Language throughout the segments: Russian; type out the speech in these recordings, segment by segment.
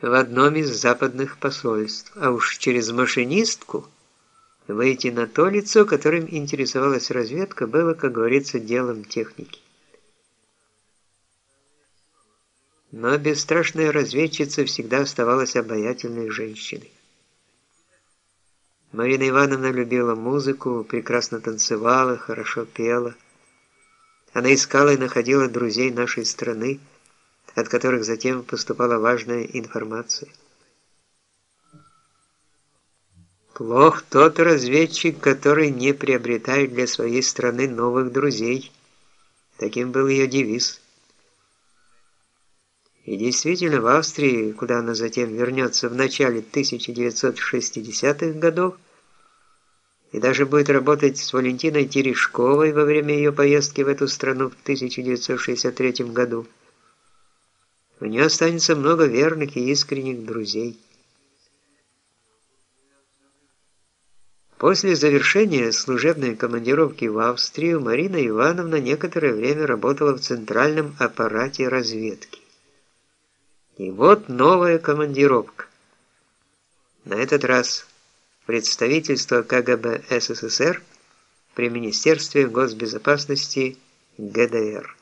в одном из западных посольств, а уж через машинистку выйти на то лицо, которым интересовалась разведка, было, как говорится, делом техники. Но бесстрашная разведчица всегда оставалась обаятельной женщиной. Марина Ивановна любила музыку, прекрасно танцевала, хорошо пела. Она искала и находила друзей нашей страны, от которых затем поступала важная информация. Плох тот разведчик, который не приобретает для своей страны новых друзей. Таким был ее девиз. И действительно, в Австрии, куда она затем вернется в начале 1960-х годов, и даже будет работать с Валентиной Терешковой во время ее поездки в эту страну в 1963 году, у нее останется много верных и искренних друзей. После завершения служебной командировки в Австрию Марина Ивановна некоторое время работала в центральном аппарате разведки. И вот новая командировка. На этот раз представительство КГБ СССР при Министерстве госбезопасности ГДР.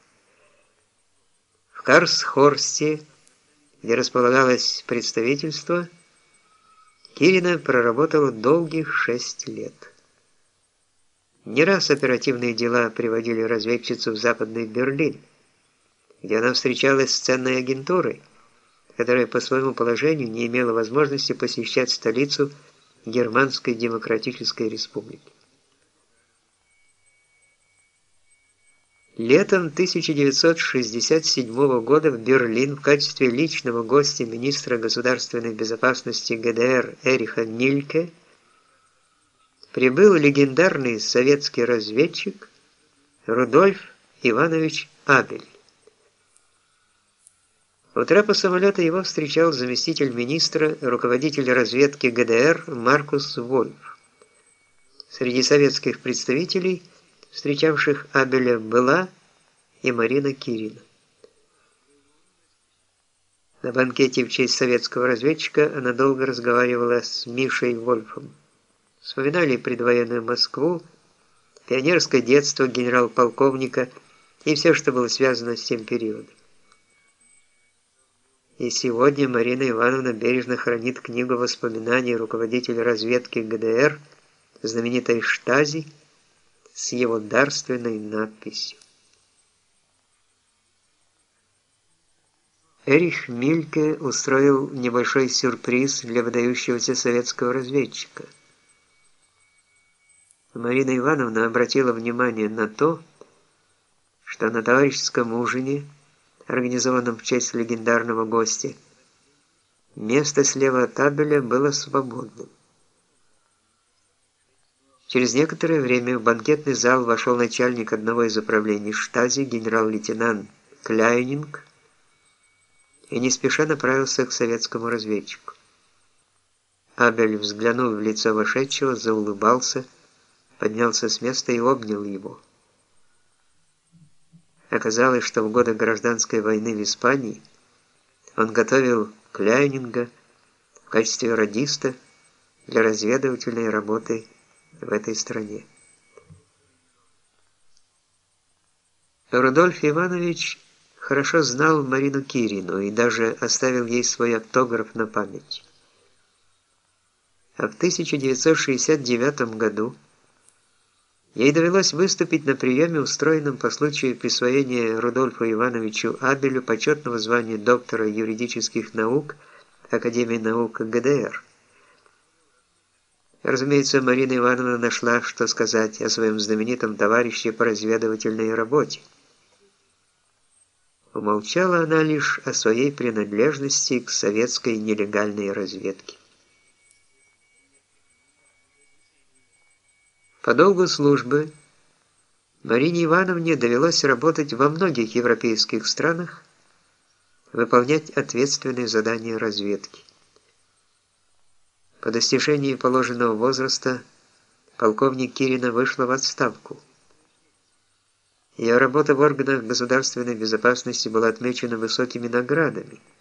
Карсхорсте, где располагалось представительство, Кирина проработала долгих шесть лет. Не раз оперативные дела приводили разведчицу в Западный Берлин, где она встречалась с ценной агентурой, которая по своему положению не имела возможности посещать столицу Германской Демократической Республики. Летом 1967 года в Берлин в качестве личного гостя министра государственной безопасности ГДР Эриха Нильке прибыл легендарный советский разведчик Рудольф Иванович Абель. У трапа самолета его встречал заместитель министра, руководитель разведки ГДР Маркус Вольф. Среди советских представителей, встречавших Абеля, была и Марина Кирина. На банкете в честь советского разведчика она долго разговаривала с Мишей Вольфом. Вспоминали предвоенную Москву, пионерское детство генерал-полковника и все, что было связано с тем периодом. И сегодня Марина Ивановна бережно хранит книгу воспоминаний руководителя разведки ГДР, знаменитой Штази, с его дарственной надписью. Эрих Мильке устроил небольшой сюрприз для выдающегося советского разведчика. Марина Ивановна обратила внимание на то, что на товарищеском ужине организованном в честь легендарного гостя, место слева от табеля было свободным. Через некоторое время в банкетный зал вошел начальник одного из управлений штази, генерал-лейтенант Кляйнинг, и не спеша направился к советскому разведчику. Абель, взглянув в лицо вошедшего, заулыбался, поднялся с места и обнял его. Оказалось, что в годы гражданской войны в Испании он готовил Кляйнинга в качестве радиста для разведывательной работы в этой стране. Рудольф Иванович хорошо знал Марину Кирину и даже оставил ей свой автограф на память. А в 1969 году Ей довелось выступить на приеме, устроенном по случаю присвоения Рудольфу Ивановичу Абелю почетного звания доктора юридических наук Академии наук ГДР. Разумеется, Марина Ивановна нашла, что сказать о своем знаменитом товарище по разведывательной работе. Умолчала она лишь о своей принадлежности к советской нелегальной разведке. По долгу службы Марине Ивановне довелось работать во многих европейских странах, выполнять ответственные задания разведки. По достижении положенного возраста полковник Кирина вышла в отставку. Ее работа в органах государственной безопасности была отмечена высокими наградами –